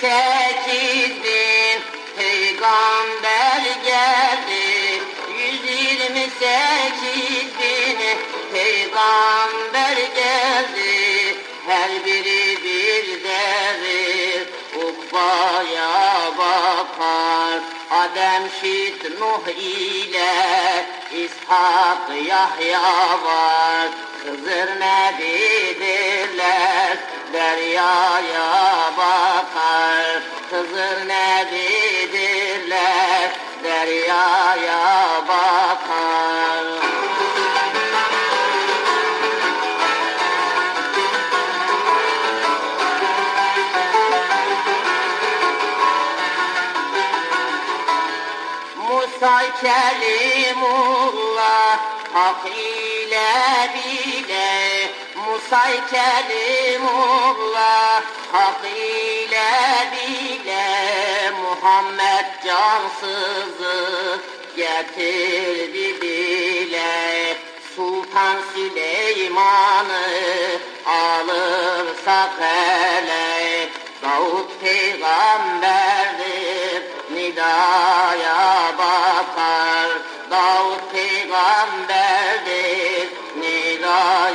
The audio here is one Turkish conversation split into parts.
sekizli peygamber geldi. Yüz yirmi sekiz bin peygamber geldi. Her biri bir devir ukbaya bakar. Adem, Şit, Nuh ile İshak, Yahya var. Hızır Nebi derler deryaya bakar. Hızır nebidirler deryaya bakar. Musa Kelimullah Hak ile bile. Musa Kelimullah bile Muhammed cansızı getirdi bile. Sultan Süleyman'ı alırsak hele Davut peygamberdir nidaya bakar. Davut peygamberdir nidaya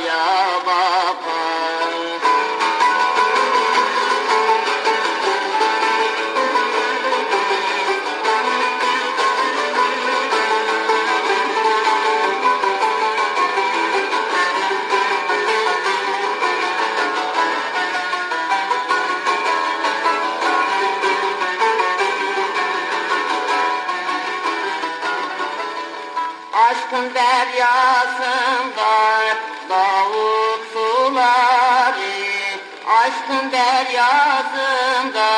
Aşkın deryasında Davut suları. Aşkın deryasında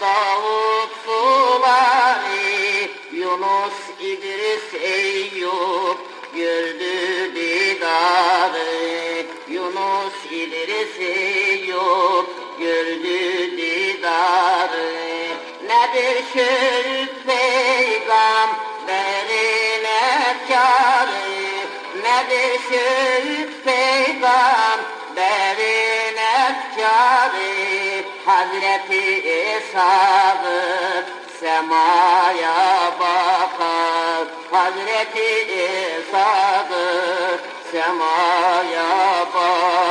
Davut suları. Yunus, İdris, Eyüp gördü didarı. Yunus, İdris, Eyüp gördü didarı. Nedir şirk Şirk peygamberin efkarı Hazreti İsa'dır semaya bakar Hazreti İsa'dır semaya bakar